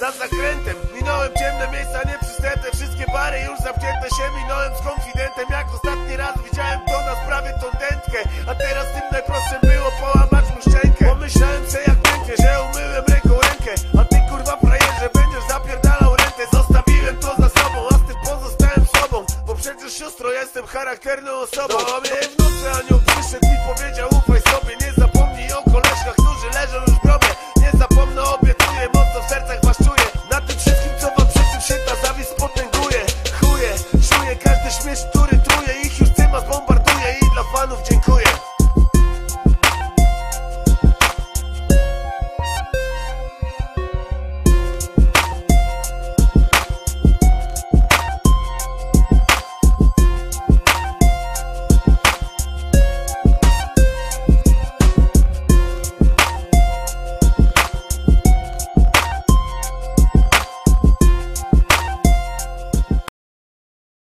za zakrętem. Minąłem ciemne miejsca nieprzystępne Wszystkie bary już zamknięte się. Minąłem z konfidentem Jak ostatni raz widziałem to na sprawie tą dętkę. A teraz tym najprostszym było połamać mu szczękę. Pomyślałem se jak pięknie, że umyłem ręką rękę. A ty kurwa frajerze będziesz zapierdalał rentę. Zostawiłem to za sobą, a z tym pozostałem sobą. Bo przecież siostro jestem charakterną osobą. Do mnie w nocy anioł przyszedł i powiedział Każdy śmiesz, który truje Ich już